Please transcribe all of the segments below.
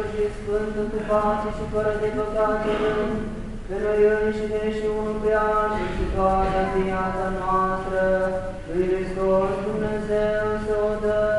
toată de săvârșit sfântă cu pace și fără de păcate, pe noi înșine și unul prea și și toată viața noastră, lui Hristos Dumnezeu să o dăm.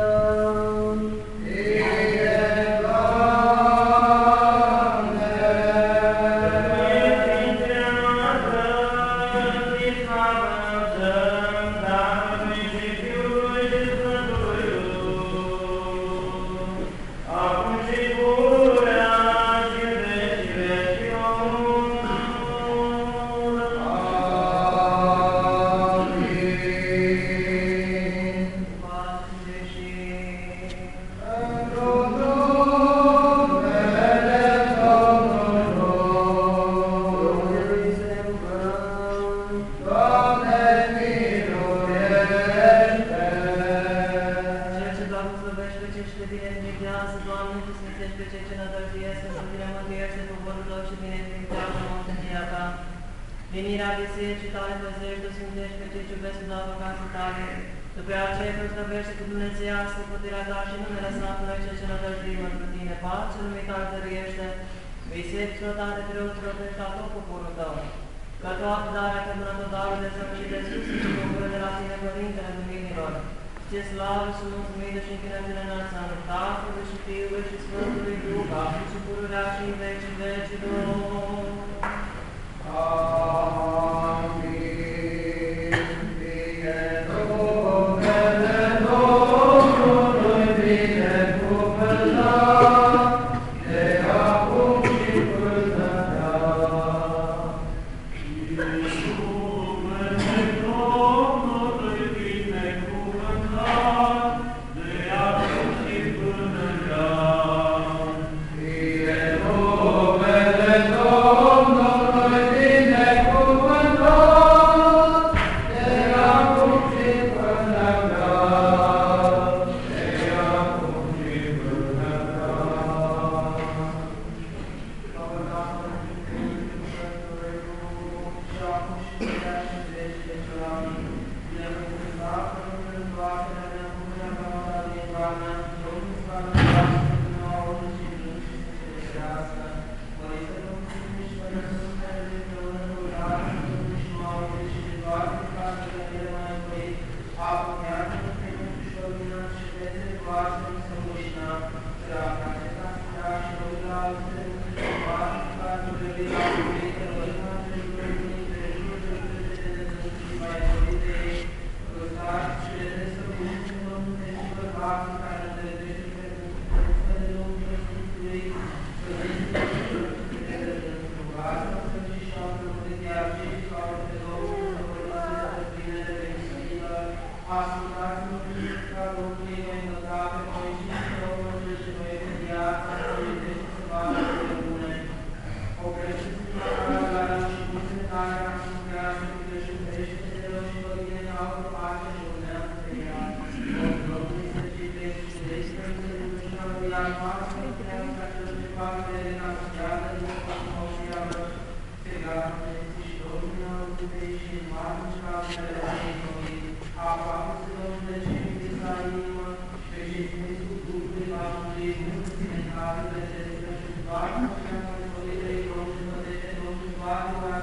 Bisericilor tale preoților pe ta tot poporul tău. Că toată darea te mână tot darul de să și de sus și bucură de la tine, Părintele Luminilor. Ție slavă și mulțumire și închinăciune înălțăm Tatălui și Fiului și Sfântului Duh, acum și pururea și în vecii vecilor. Amin. Domnului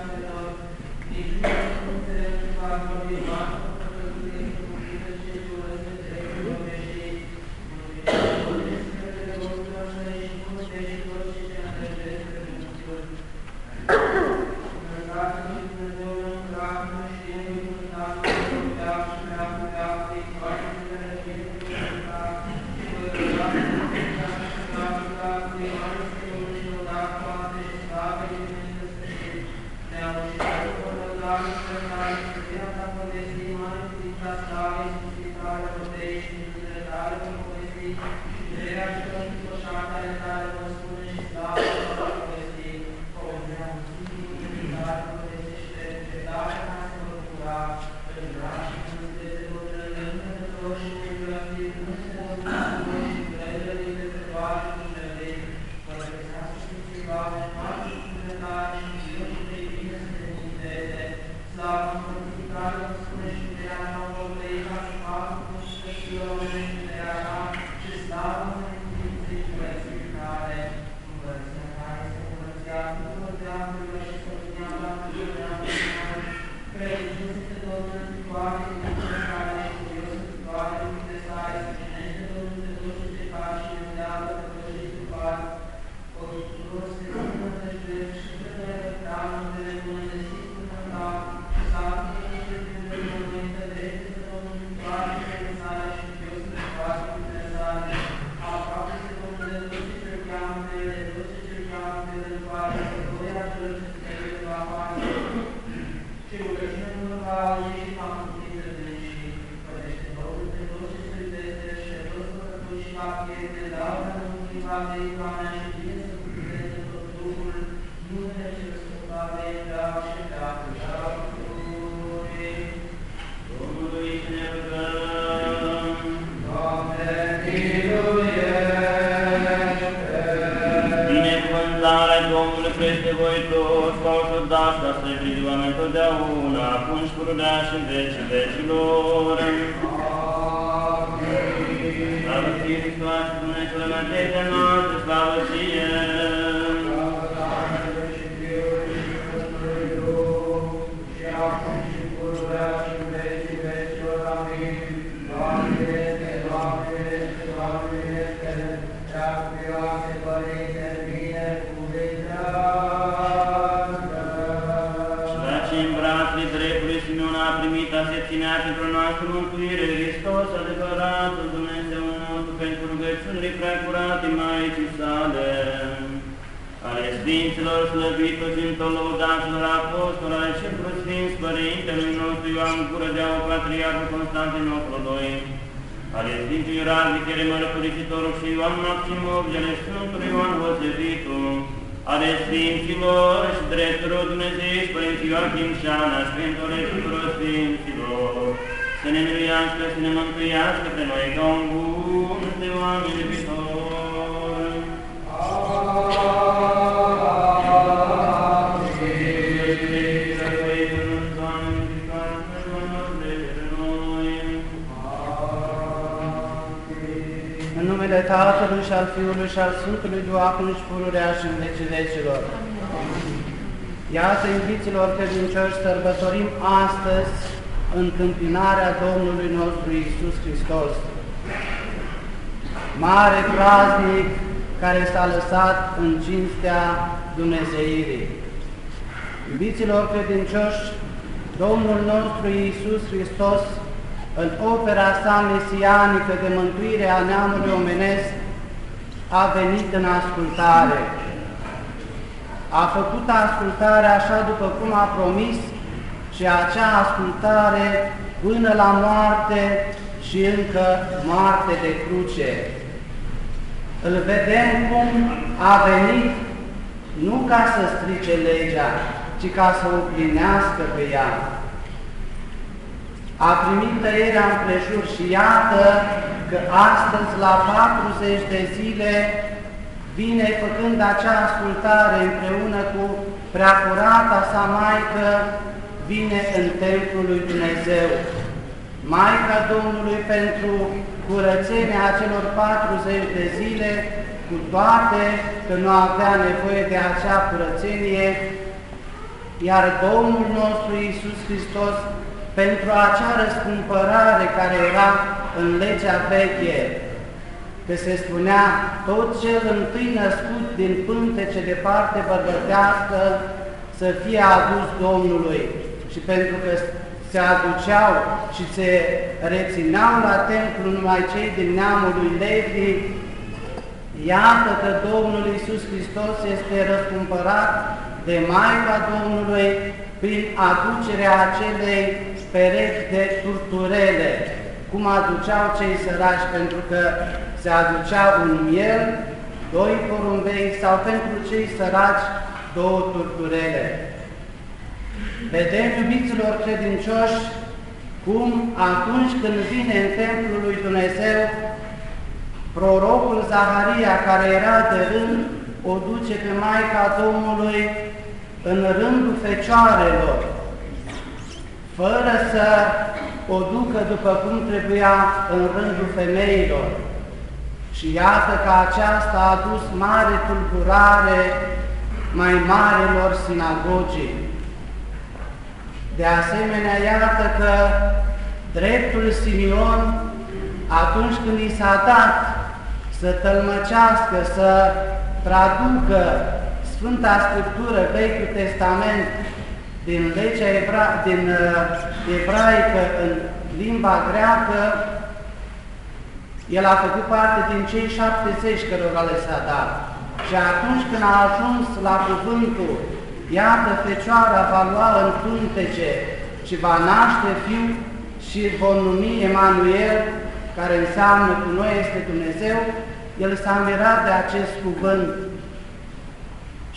Dumnezeu, preacurate Maicii sale, ale Sfinților slăvitos și întolăudaților apostoli, ale celor Sfinți Părintelui nostru Ioan Gură de Au Patriarhul Constantinopol II, ale Sfântului Radichere Mărturisitorul și Ioan Maximov, de ale Sfântului Ioan Vosevitul, ale Sfinților și drepturilor Dumnezeiști, Părinții Ioachim și Șana, și pentru ale tuturor Sfinților, să ne miluiască, să ne mântuiască pe noi ca un bun de oameni iubitori. Tatălui și al Fiului și al Sfântului Duh, acum și pururea și în vecii vecilor. Iată, iubiților credincioși, sărbătorim astăzi întâmpinarea Domnului nostru Iisus Hristos. Mare praznic care s-a lăsat în cinstea Dumnezeirii. Iubiților credincioși, Domnul nostru Iisus Hristos, în opera sa mesianică de mântuire a neamului omenesc, a venit în ascultare. A făcut ascultare așa după cum a promis și acea ascultare până la moarte și încă moarte de cruce. Îl vedem cum a venit nu ca să strice legea, ci ca să o plinească pe ea. A primit tăierea împrejur și iată că astăzi, la 40 de zile, vine făcând acea ascultare împreună cu preacurata sa Maică, vine în Templul lui Dumnezeu. Maica Domnului pentru curățenia acelor 40 de zile, cu toate că nu avea nevoie de acea curățenie, iar Domnul nostru Iisus Hristos, pentru acea răscumpărare care era în legea veche, că se spunea, tot cel întâi născut din pântece de parte bărbătească să fie adus Domnului. Și pentru că se aduceau și se rețineau la templu numai cei din neamul lui Levi, iată că Domnul Iisus Hristos este răscumpărat de Maica Domnului prin aducerea acelei perechi de turturele, cum aduceau cei săraci, pentru că se aducea un miel, doi porumbei sau pentru cei săraci două turturele. Vedem, iubiților credincioși, cum atunci când vine în Templul lui Dumnezeu, prorocul Zaharia, care era de rând, o duce pe Maica Domnului în rândul fecioarelor, fără să o ducă după cum trebuia în rândul femeilor. Și iată că aceasta a dus mare tulburare mai marelor sinagogii. De asemenea, iată că dreptul Simion, atunci când i s-a dat să tălmăcească, să traducă Sfânta Scriptură, Vechiul Testament, din legea ebra, din uh, ebraică în limba greacă, el a făcut parte din cei 70 cărora le s-a dat. Și atunci când a ajuns la cuvântul, iată, Fecioara va lua în pântece și va naște fiu și vom numi Emanuel, care înseamnă cu noi este Dumnezeu, el s-a mirat de acest cuvânt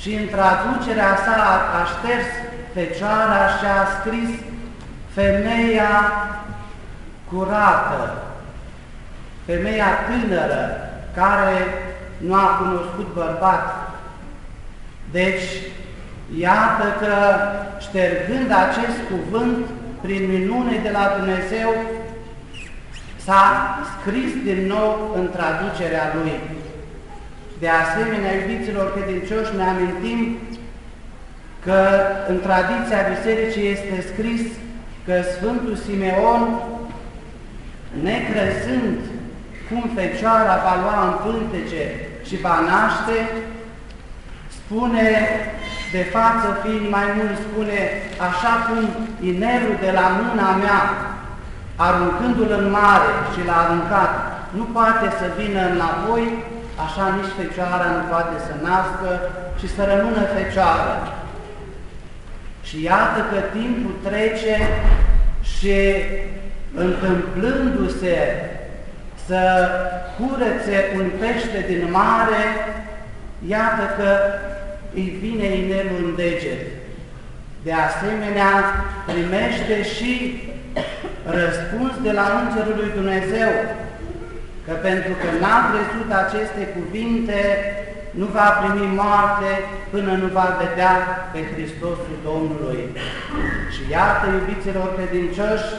și în traducerea sa a șters Fecioara și a scris femeia curată, femeia tânără care nu a cunoscut bărbat. Deci, iată că ștergând acest cuvânt prin minune de la Dumnezeu, s-a scris din nou în traducerea lui. De asemenea, iubiților credincioși, ne amintim că în tradiția Bisericii este scris că Sfântul Simeon, necrezând cum Fecioara va lua în pântece și va naște, spune, de față fiind mai mult, spune, așa cum inerul de la mâna mea, aruncându-l în mare și l-a aruncat, nu poate să vină înapoi, așa nici Fecioara nu poate să nască și să rămână Fecioară. Și iată că timpul trece și întâmplându-se să curețe un pește din mare, iată că îi vine inelul în deget. De asemenea, primește și răspuns de la Îngerul lui Dumnezeu, că pentru că n-a crezut aceste cuvinte, nu va primi moarte până nu va vedea pe Hristosul Domnului. Și iată, iubiților credincioși,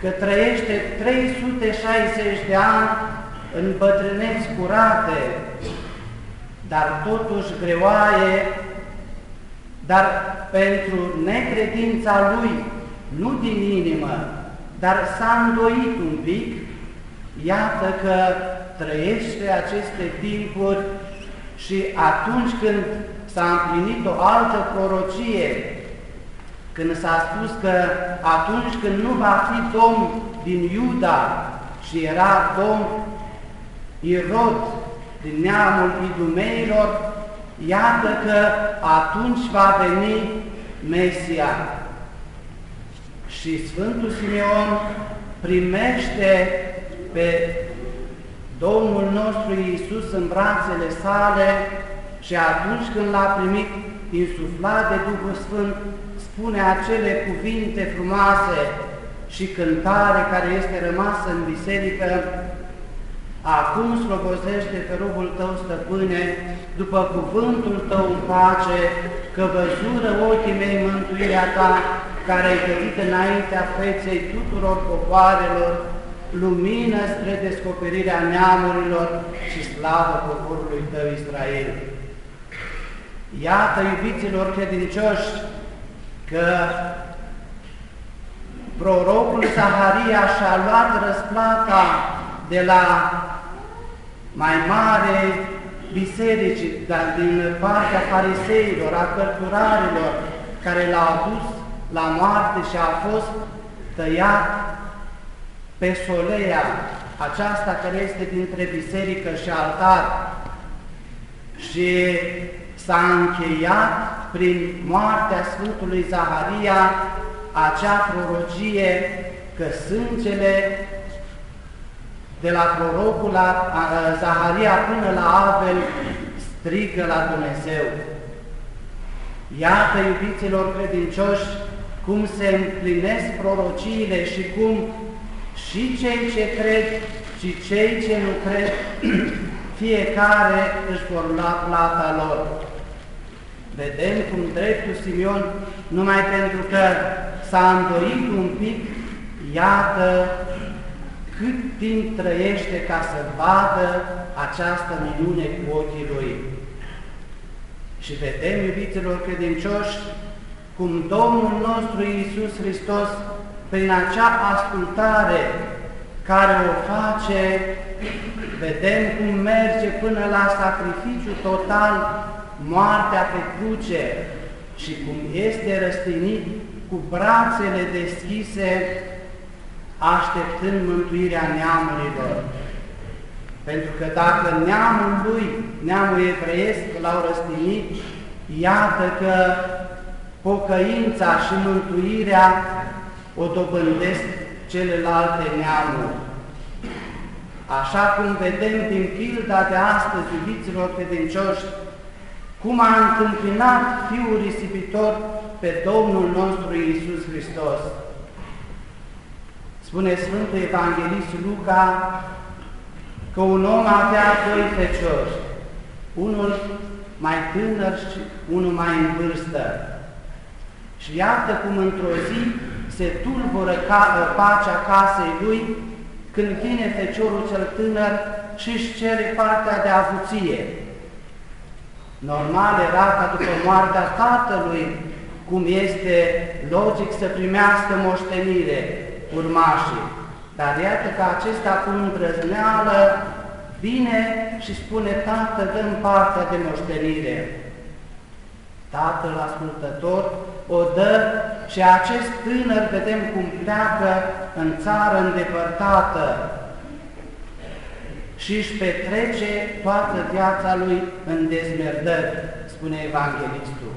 că trăiește 360 de ani în bătrâneți curate, dar totuși greoaie, dar pentru necredința lui, nu din inimă, dar s-a îndoit un pic, iată că trăiește aceste timpuri și atunci când s-a împlinit o altă prorocie, când s-a spus că atunci când nu va fi domn din Iuda și era domn Irod din neamul idumeilor, iată că atunci va veni Mesia. Și Sfântul Simeon primește pe Domnul nostru Iisus în brațele sale și atunci când l-a primit insuflat de Duhul Sfânt, spune acele cuvinte frumoase și cântare care este rămasă în biserică, Acum slobozește pe robul tău, stăpâne, după cuvântul tău în pace, că văzură ochii mei mântuirea ta, care ai găsit înaintea feței tuturor popoarelor, lumină spre descoperirea neamurilor și slavă poporului tău Israel. Iată, iubiților credincioși, că prorocul Zaharia și-a luat răsplata de la mai mare biserici, dar din partea fariseilor, a cărturarilor, care l-au adus la moarte și a fost tăiat pe soleia aceasta care este dintre biserică și altar și s-a încheiat prin moartea Sfântului Zaharia acea prorogie că sângele de la prorocul la Zaharia până la Abel strigă la Dumnezeu. Iată, iubiților credincioși, cum se împlinesc prorociile și cum și cei ce cred și cei ce nu cred, fiecare își vor lua plata lor. Vedem cum dreptul Simeon, numai pentru că s-a îndoit un pic, iată cât timp trăiește ca să vadă această minune cu ochii lui. Și vedem, iubiților credincioși, cum Domnul nostru Iisus Hristos, prin acea ascultare care o face, vedem cum merge până la sacrificiu total, moartea pe cruce și cum este răstinit cu brațele deschise așteptând mântuirea neamurilor. Pentru că dacă neamul lui, neamul evreiesc, l-au răstinit, iată că pocăința și mântuirea o dobândesc celelalte neamuri. Așa cum vedem din pilda de astăzi, iubiților credincioși, cum a întâmpinat Fiul risipitor pe Domnul nostru Iisus Hristos. Spune Sfântul Evanghelist Luca că un om avea doi feciori, unul mai tânăr și unul mai în vârstă. Și iată cum într-o zi se tulbură ca, pacea casei lui când vine feciorul cel tânăr și își cere partea de avuție. Normal era ca după moartea tatălui, cum este logic să primească moștenire, urmașii. Dar iată că acesta cu îndrăzneală vine și spune, Tată, dăm partea de moștenire. Tatăl ascultător o dă și acest tânăr vedem cum pleacă în țară îndepărtată și își petrece toată viața lui în dezmerdări, spune Evanghelistul.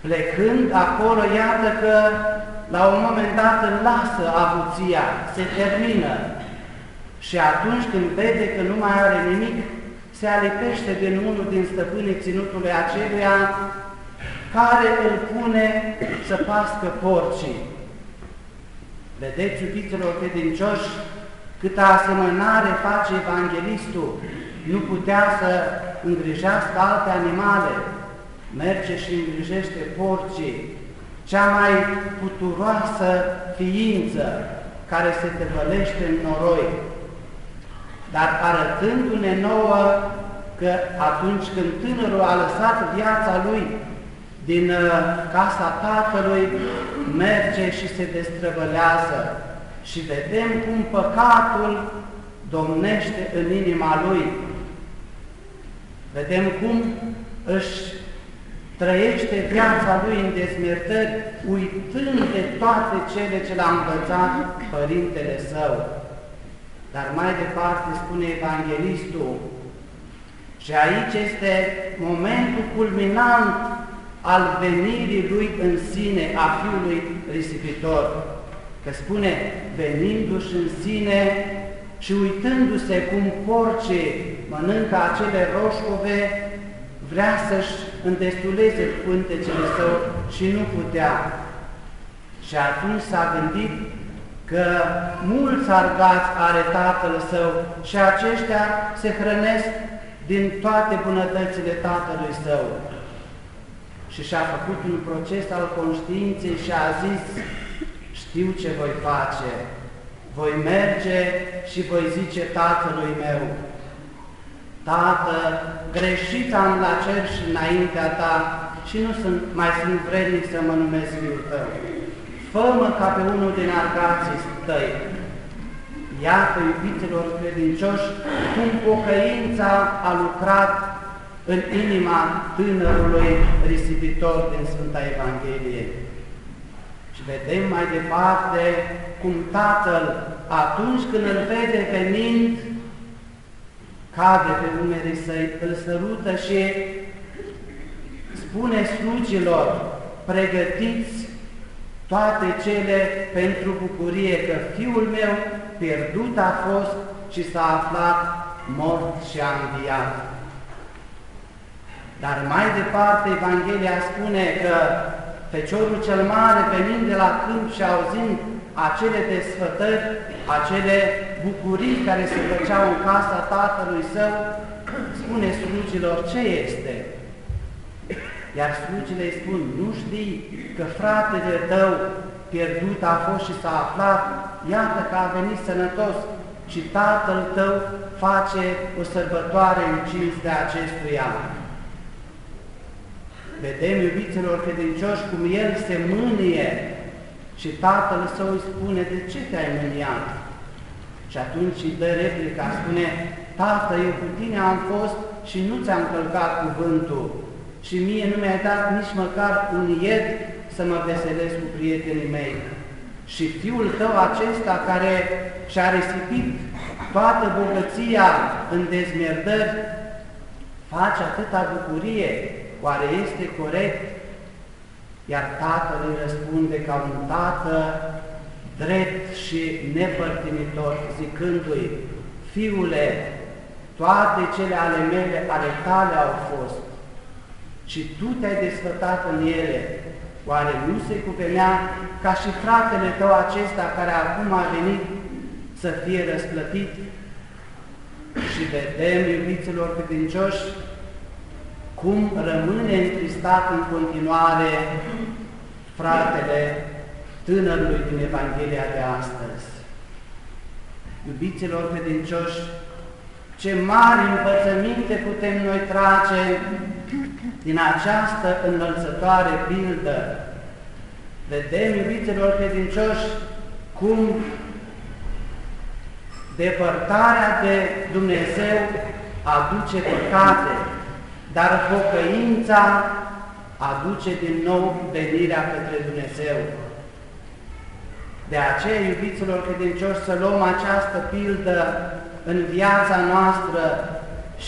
Plecând acolo, iată că la un moment dat îl lasă avuția, se termină. Și atunci când vede că nu mai are nimic, se alipește din unul din stăpânii ținutului aceluia, care îl pune să pască porcii. Vedeți, iubiților credincioși, câtă asemănare face Evanghelistul, nu putea să îngrijească alte animale, merge și îngrijește porcii, cea mai puturoasă ființă care se tăvălește în noroi, dar arătându-ne nouă că atunci când tânărul a lăsat viața lui din uh, casa tatălui, merge și se destrăvălează și vedem cum păcatul domnește în inima lui. Vedem cum își trăiește viața lui în dezmertări, uitând de toate cele ce l-a învățat Părintele Său. Dar mai departe spune Evanghelistul, și aici este momentul culminant al venirii lui în sine, a Fiului risipitor. Că spune, venindu-și în sine și uitându-se cum porcii mănâncă acele roșcove, vrea să-și îndestuleze pântecele său și nu putea. Și atunci s-a gândit că mulți argați are tatăl său și aceștia se hrănesc din toate bunătățile tatălui său. Și și-a făcut un proces al conștiinței și a zis, știu ce voi face, voi merge și voi zice tatălui meu, Tată, greșit am la cer și înaintea ta și nu sunt, mai sunt vrednic să mă numesc fiul tău. Fă-mă ca pe unul din argații tăi. Iată, iubiților credincioși, cum pocăința a lucrat în inima tânărului risipitor din Sfânta Evanghelie. Și vedem mai departe cum Tatăl, atunci când îl vede venind, cade pe umerii săi, îl sărută și spune slugilor, pregătiți toate cele pentru bucurie, că fiul meu pierdut a fost și s-a aflat mort și a înviat. Dar mai departe Evanghelia spune că Feciorul cel Mare, venind de la câmp și auzind acele desfătări, acele bucurii care se făceau în casa tatălui său, spune slugilor ce este. Iar slugile îi spun, nu știi că fratele tău pierdut a fost și s-a aflat, iată că a venit sănătos și tatăl tău face o sărbătoare în de acestuia. Vedem, iubiților credincioși, cum el se mânie și tatăl său îi spune, de ce te-ai mâniat? Și atunci îi dă replica, spune, Tată, eu cu tine am fost și nu ți-am călcat cuvântul și mie nu mi-ai dat nici măcar un ied să mă veselesc cu prietenii mei. Și fiul tău acesta care și-a risipit toată bogăția în dezmierdări, face atâta bucurie, oare este corect? Iar tatăl îi răspunde ca un tată drept și nepărtinitor, zicându-i, Fiule, toate cele ale mele, ale tale au fost și tu te-ai desfătat în ele, oare nu se cuvenea ca și fratele tău acesta care acum a venit să fie răsplătit? Și vedem, iubiților credincioși, cum rămâne întristat în continuare fratele tânărului din Evanghelia de astăzi. Iubiților credincioși, ce mari învățăminte putem noi trage din această înălțătoare pildă. Vedem, iubiților credincioși, cum depărtarea de Dumnezeu aduce păcate, dar pocăința aduce din nou venirea către Dumnezeu. De aceea, iubiților credincioși, să luăm această pildă în viața noastră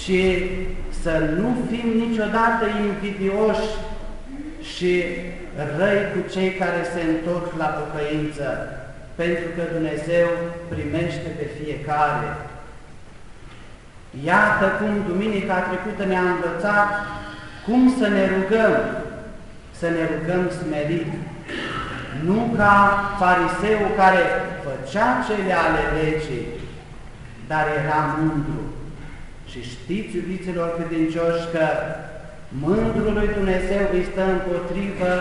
și să nu fim niciodată invidioși și răi cu cei care se întorc la pocăință, pentru că Dumnezeu primește pe fiecare. Iată cum duminica trecută ne-a învățat cum să ne rugăm, să ne rugăm smerit, nu ca fariseu care făcea cele ale legii, dar era mândru. Și știți, iubiților credincioși, că mândrului Dumnezeu îi stă împotrivă,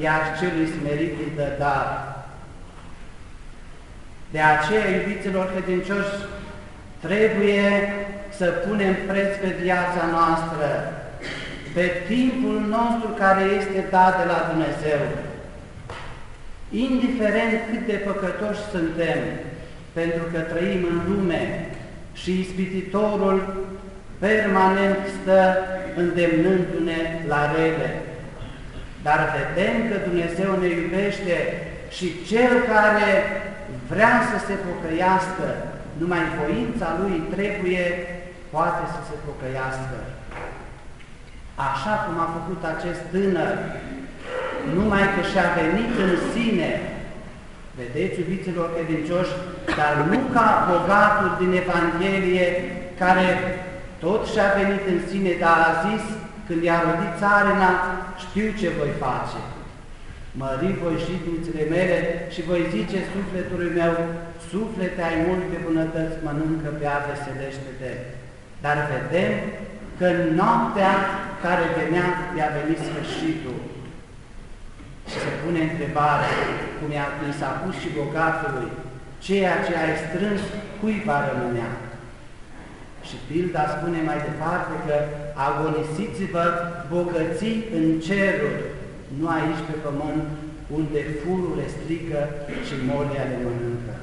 iar celui smerit îi dă dar. De aceea, iubiților credincioși, trebuie să punem preț pe viața noastră, pe timpul nostru care este dat de la Dumnezeu. Indiferent cât de păcătoși suntem, pentru că trăim în lume și ispititorul permanent stă îndemnându-ne la rele. Dar vedem că Dumnezeu ne iubește și cel care vrea să se pocăiască, numai voința lui trebuie, poate să se pocăiască. Așa cum a făcut acest tânăr, numai că și-a venit în sine, vedeți, iubiților credincioși, dar nu ca bogatul din Evanghelie, care tot și-a venit în sine, dar a zis, când i-a rodit țarina, știu ce voi face. Mări voi și dințele mele și voi zice sufletului meu, suflete ai multe bunătăți, mănâncă pe ave selește-te. Dar vedem că în noaptea care venea, i-a venit sfârșitul. Și se pune întrebarea, cum i s-a pus și bogatului, ceea ce ai strâns, cui va rămânea? Și pilda spune mai departe că agonisiți-vă bogății în ceruri, nu aici pe pământ, unde fururile strică și molia le mănâncă.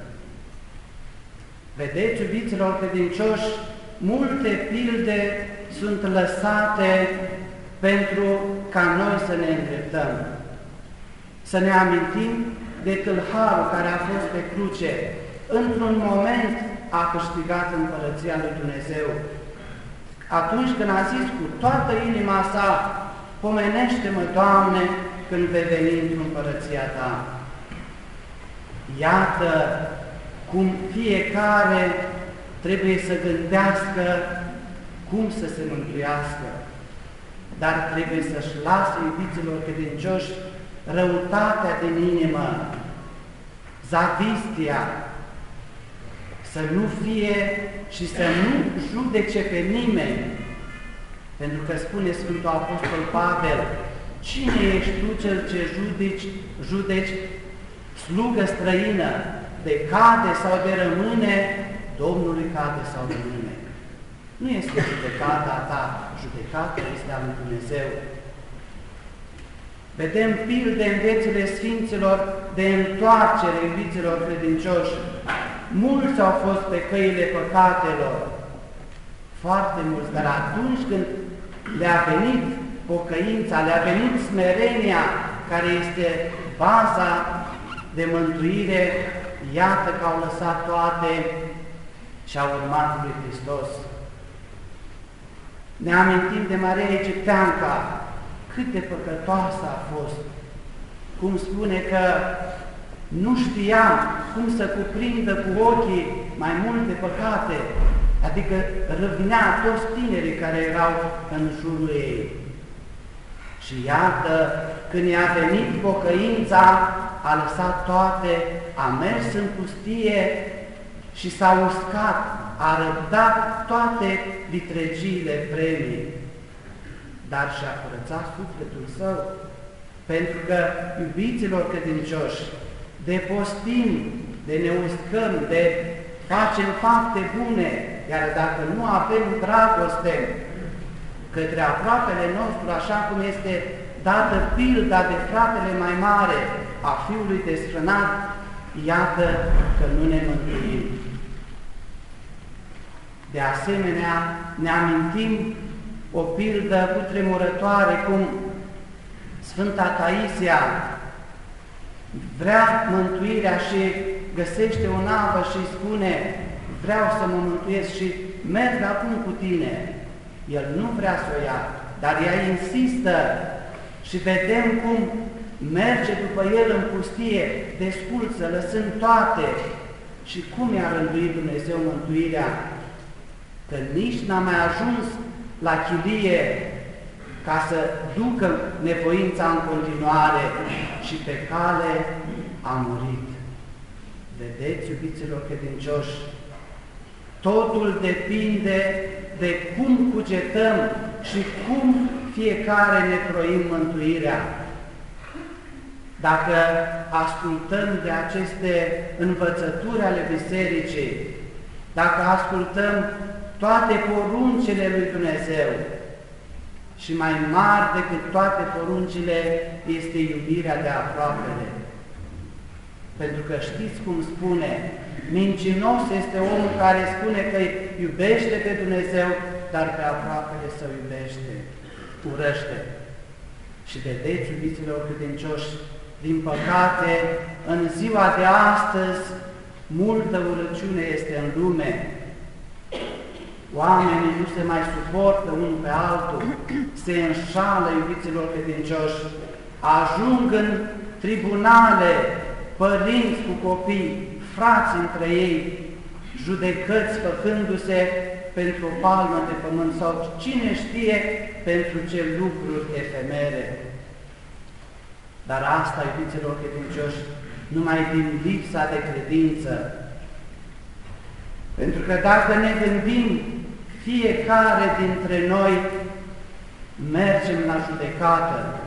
Vedeți, iubiților credincioși, multe pilde sunt lăsate pentru ca noi să ne îndreptăm. Să ne amintim de tâlharul care a fost pe cruce. Într-un moment a câștigat împărăția lui Dumnezeu. Atunci când a zis cu toată inima sa, pomenește-mă, Doamne, când vei veni într împărăția Ta. Iată cum fiecare trebuie să gândească cum să se mântuiască, dar trebuie să-și lasă iubiților credincioși răutatea din inimă, zavistia, să nu fie și să nu judece pe nimeni, pentru că spune Sfântul Apostol Pavel, cine ești tu cel ce judeci, judeci slugă străină, de cade sau de rămâne, Domnului cade sau rămâne. Nu este judecata ta, judecata este a lui Dumnezeu. Vedem pilde în viețile Sfinților de întoarcere, iubiților credincioși. Mulți au fost pe căile păcatelor, foarte mulți, dar atunci când le-a venit pocăința, le-a venit smerenia, care este baza de mântuire, iată că au lăsat toate și au urmat lui Hristos. Ne amintim de Maria Egipteanca, cât de păcătoasă a fost, cum spune că nu știa cum să cuprindă cu ochii mai multe păcate, adică răvinea toți tinerii care erau în jurul ei. Și iată, când i-a venit pocăința, a lăsat toate, a mers în pustie și s-a uscat, a răbdat toate vitregiile premii, dar și-a curățat sufletul său, pentru că, iubiților credincioși, de postim, de ne uscăm, de facem fapte bune, iar dacă nu avem dragoste către aproapele nostru, așa cum este dată pilda de fratele mai mare a fiului desfrânat, iată că nu ne mântuim. De asemenea, ne amintim o pildă cu tremurătoare cum Sfânta Taisia vrea mântuirea și găsește o navă și spune vreau să mă mântuiesc și merg acum cu tine. El nu vrea să o ia, dar ea insistă și vedem cum merge după el în pustie, desculță, lăsând toate. Și cum i-a rânduit Dumnezeu mântuirea? Că nici n-a mai ajuns la chilie ca să ducă nevoința în continuare și pe cale a murit. Vedeți, iubiților credincioși, totul depinde de cum cugetăm și cum fiecare ne proim mântuirea. Dacă ascultăm de aceste învățături ale Bisericii, dacă ascultăm toate poruncile lui Dumnezeu și mai mari decât toate poruncile este iubirea de aproapele. Pentru că știți cum spune, mincinos este omul care spune că iubește pe Dumnezeu, dar pe aproapele să iubește, urăște. Și vedeți, iubiților credincioși, din păcate, în ziua de astăzi, multă urăciune este în lume. Oamenii nu se mai suportă unul pe altul, se înșală, iubiților credincioși, ajung în tribunale, părinți cu copii, frați între ei, judecăți făcându-se pentru o palmă de pământ sau cine știe pentru ce lucruri efemere. Dar asta, iubiților credincioși, numai din lipsa de credință. Pentru că dacă ne gândim, fiecare dintre noi mergem la judecată.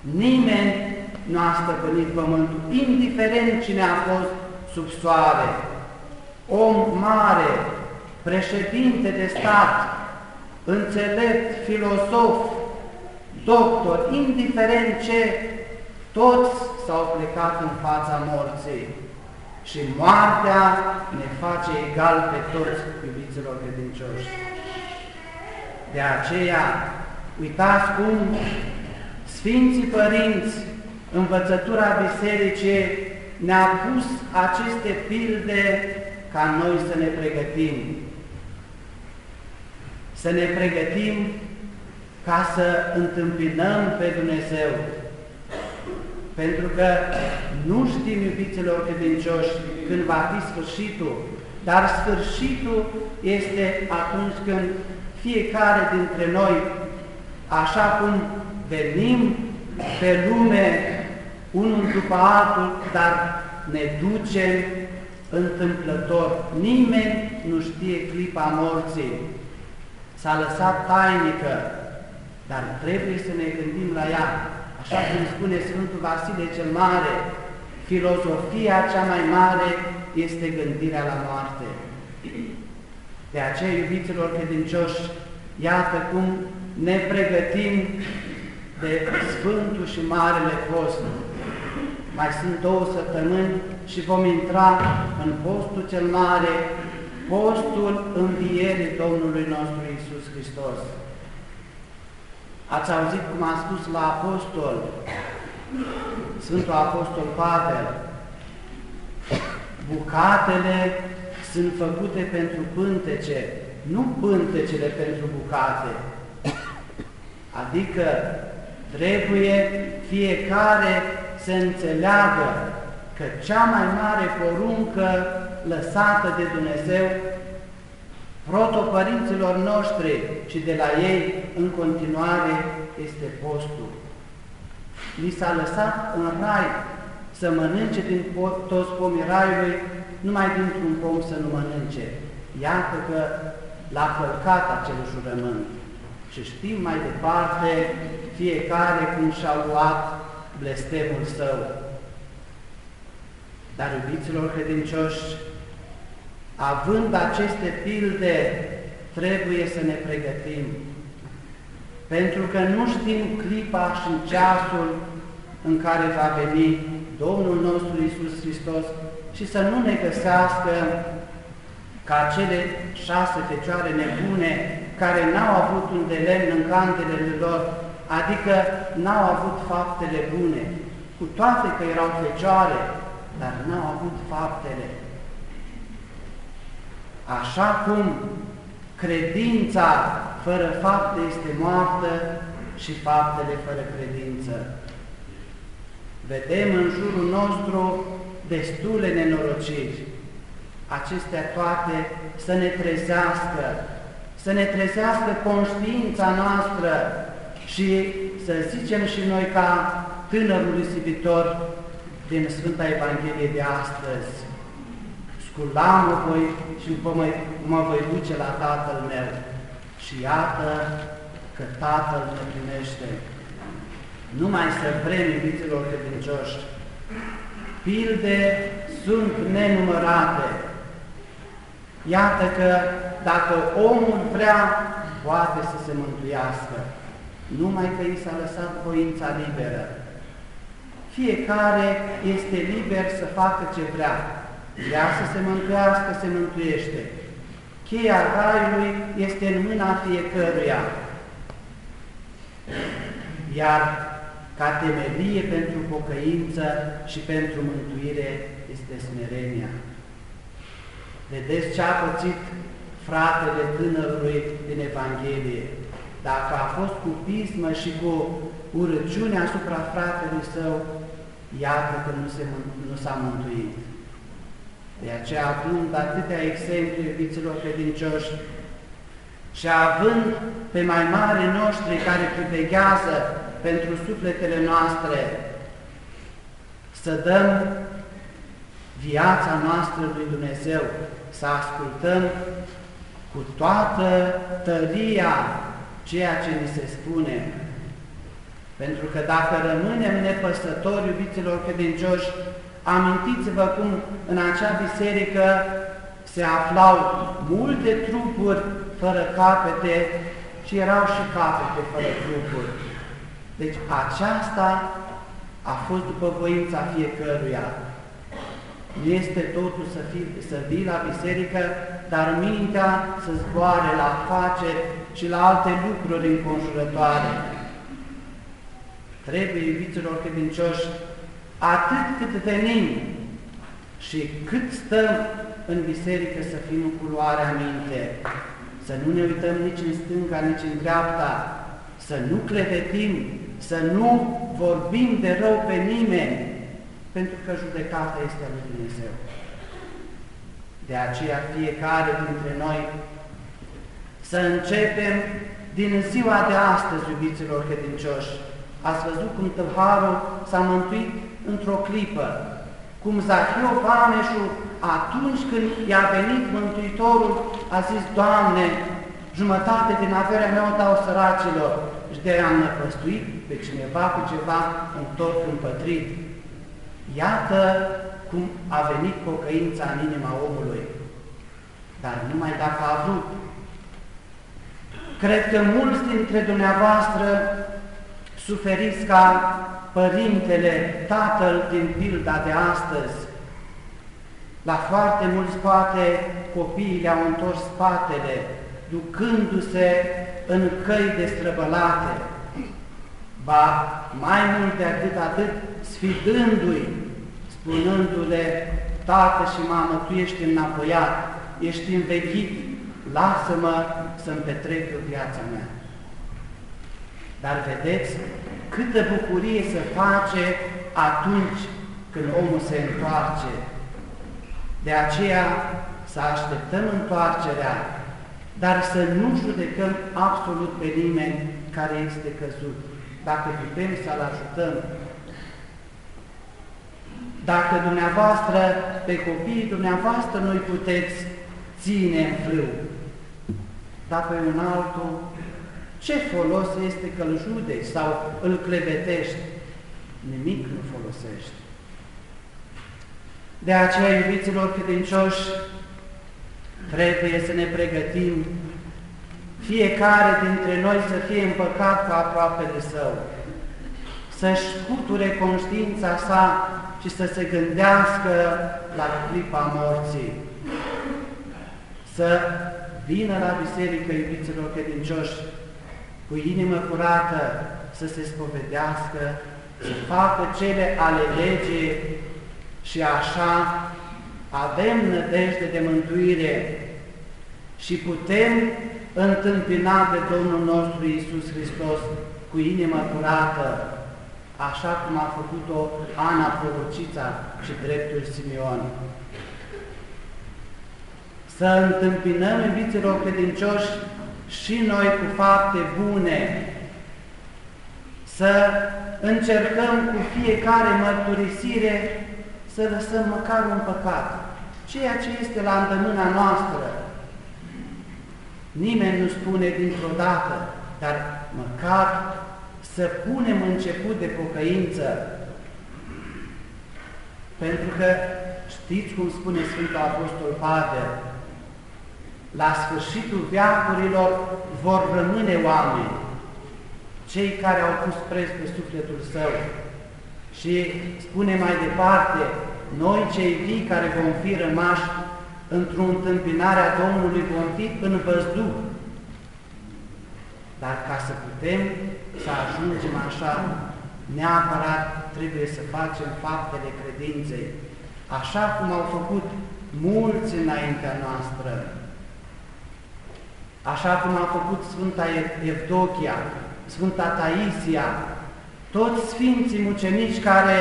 Nimeni nu a stăpânit pământul, indiferent cine a fost sub soare. Om mare, președinte de stat, înțelept, filosof, doctor, indiferent ce, toți s-au plecat în fața morții. Și moartea ne face egal pe toți, iubiților credincioși. De aceea, uitați cum Sfinții Părinți, învățătura Bisericii, ne-a pus aceste pilde ca noi să ne pregătim să ne pregătim ca să întâmpinăm pe Dumnezeu. Pentru că nu știm, iubiților credincioși, când va fi sfârșitul, dar sfârșitul este atunci când fiecare dintre noi, așa cum venim pe lume unul după altul, dar ne ducem întâmplător. Nimeni nu știe clipa morții s-a lăsat tainică, dar trebuie să ne gândim la ea. Așa cum spune Sfântul Vasile cel Mare, filozofia cea mai mare este gândirea la moarte. De aceea, iubiților credincioși, iată cum ne pregătim de Sfântul și Marele Post. Mai sunt două săptămâni și vom intra în postul cel mare, postul învierii Domnului nostru Isus Hristos. Ați auzit cum a spus la apostol, Sfântul Apostol Pavel, bucatele sunt făcute pentru pântece, nu pântecele pentru bucate. Adică trebuie fiecare să înțeleagă că cea mai mare poruncă lăsată de Dumnezeu protopărinților noștri și de la ei în continuare este postul. Li s-a lăsat în rai să mănânce din toți pomii raiului, numai dintr-un pom să nu mănânce. Iată că l-a călcat acel jurământ. Și știm mai departe fiecare cum și-a luat blestemul său. Dar, iubiților credincioși, Având aceste pilde, trebuie să ne pregătim, pentru că nu știm clipa și ceasul în care va veni Domnul nostru Isus Hristos și să nu ne găsească ca cele șase fecioare nebune care n-au avut un de lemn în candelele lor, adică n-au avut faptele bune, cu toate că erau fecioare, dar n-au avut faptele. Așa cum credința fără fapte este moartă și faptele fără credință. Vedem în jurul nostru destule nenorociri. Acestea toate să ne trezească, să ne trezească conștiința noastră și să zicem și noi ca tânărul risipitor din Sfânta Evanghelie de astăzi, sculamă voi și mă, mă voi duce la Tatăl meu. Și iată că Tatăl ne primește. Numai să vrem, iubiților credincioși, pilde sunt nenumărate. Iată că dacă omul vrea, poate să se mântuiască, numai că i s-a lăsat voința liberă. Fiecare este liber să facă ce vrea, Vrea să se mântuiască, se mântuiește. Cheia Raiului este în mâna fiecăruia. Iar ca temelie pentru pocăință și pentru mântuire este smerenia. Vedeți ce a pățit fratele tânărului din Evanghelie. Dacă a fost cu pismă și cu urăciune asupra fratelui său, iată că nu, se, nu s-a mântuit. De aceea, având atâtea exemple, iubiților credincioși, și având pe mai mari noștri care priveghează pentru sufletele noastre, să dăm viața noastră lui Dumnezeu, să ascultăm cu toată tăria ceea ce ni se spune. Pentru că dacă rămânem nepăsători, iubiților credincioși, amintiți-vă cum în acea biserică se aflau multe trupuri fără capete și erau și capete fără trupuri. Deci aceasta a fost după voința fiecăruia. Nu este totul să, fii, să vii la biserică, dar mintea să zboare la afaceri și la alte lucruri înconjurătoare. Trebuie, iubiților credincioși, atât cât venim și cât stăm în biserică să fim în culoarea minte, să nu ne uităm nici în stânga, nici în dreapta, să nu clevetim, să nu vorbim de rău pe nimeni, pentru că judecata este a lui Dumnezeu. De aceea fiecare dintre noi să începem din ziua de astăzi, iubiților credincioși. Ați văzut cum tăharul s-a mântuit într-o clipă, cum Zahiu Vameșul, atunci când i-a venit Mântuitorul, a zis, Doamne, jumătate din averea mea o dau săracilor. Și de am năpăstuit pe cineva cu ceva întorc împătrit. Iată cum a venit pocăința în inima omului. Dar numai dacă a vrut. Cred că mulți dintre dumneavoastră suferiți ca părintele, tatăl din pilda de astăzi. La foarte mulți poate copiii le-au întors spatele, ducându-se în căi destrăbălate, ba mai mult de atât, atât sfidându-i, spunându-le, tată și mamă, tu ești înapoiat, ești învechit, lasă-mă să-mi petrec eu viața mea. Dar vedeți câtă bucurie se face atunci când omul se întoarce. De aceea să așteptăm întoarcerea, dar să nu judecăm absolut pe nimeni care este căzut. Dacă putem să-l ajutăm, dacă dumneavoastră, pe copiii dumneavoastră, noi puteți ține în frâu, dar pe un altul ce folos este că îl judeci sau îl clevetești? Nimic nu folosește. De aceea, iubiților credincioși, trebuie să ne pregătim fiecare dintre noi să fie împăcat cu aproapele său, să-și scuture conștiința sa și să se gândească la clipa morții, să vină la biserică, iubiților credincioși, cu inimă curată să se spovedească, să facă cele ale legii și așa avem nădejde de mântuire și putem întâmpina pe Domnul nostru Iisus Hristos cu inimă curată, așa cum a făcut-o Ana Prorocița și dreptul Simeon. Să întâmpinăm, iubiților credincioși, și noi cu fapte bune, să încercăm cu fiecare mărturisire să lăsăm măcar un păcat, ceea ce este la îndemâna noastră. Nimeni nu spune dintr-o dată, dar măcar să punem început de pocăință, pentru că știți cum spune Sfântul Apostol Pavel, la sfârșitul veacurilor vor rămâne oameni, cei care au pus preț pe sufletul său. Și spune mai departe, noi cei vii care vom fi rămași, într-o întâmpinare a Domnului vom fi în văzduh. Dar ca să putem să ajungem așa, neapărat trebuie să facem faptele credinței, așa cum au făcut mulți înaintea noastră, așa cum a făcut Sfânta Evdochia, Sfânta Taisia, toți Sfinții mucenici care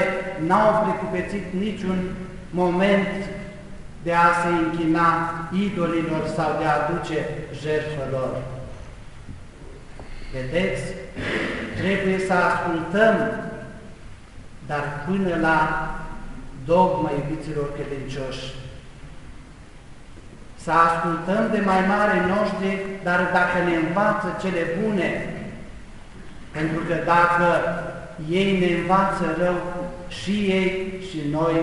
n-au precupețit niciun moment de a se închina idolilor sau de a aduce jertfă Vedeți? Trebuie să ascultăm, dar până la dogma, iubiților credincioși. Să ascultăm de mai mare noștri, dar dacă ne învață cele bune, pentru că dacă ei ne învață rău, și ei și noi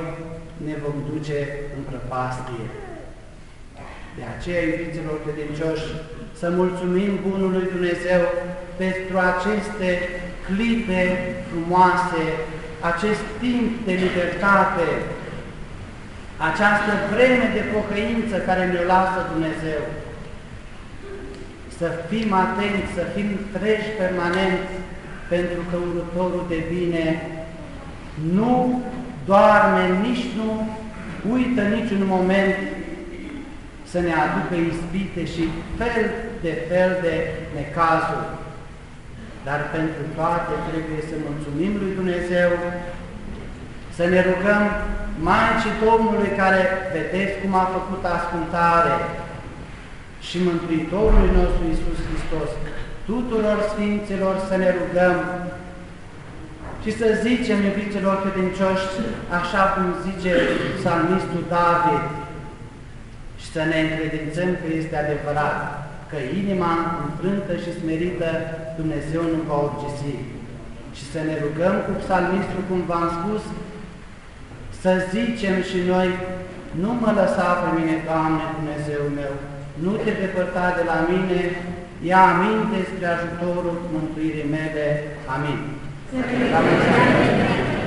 ne vom duce în prăpastie. De aceea, iubiților credincioși, să mulțumim Bunului Dumnezeu pentru aceste clipe frumoase, acest timp de libertate, această vreme de pocăință care ne lasă Dumnezeu. Să fim atenți, să fim treji permanent, pentru că urătorul de bine nu doarme, nici nu uită niciun moment să ne aducă ispite și fel de fel de necazuri. Dar pentru toate trebuie să mulțumim lui Dumnezeu, să ne rugăm Maicii Domnului care vedeți cum a făcut ascultare și Mântuitorului nostru Iisus Hristos, tuturor Sfinților să ne rugăm și să zicem, iubiților credincioși, așa cum zice psalmistul David, și să ne încredințăm că este adevărat, că inima înfrântă și smerită Dumnezeu nu va urgisi. Și să ne rugăm cu psalmistul, cum v-am spus, să zicem și noi, nu mă lăsa pe mine, Doamne, Dumnezeu meu, nu te depărta de la mine, ia aminte spre ajutorul mântuirii mele. Amin. Amin.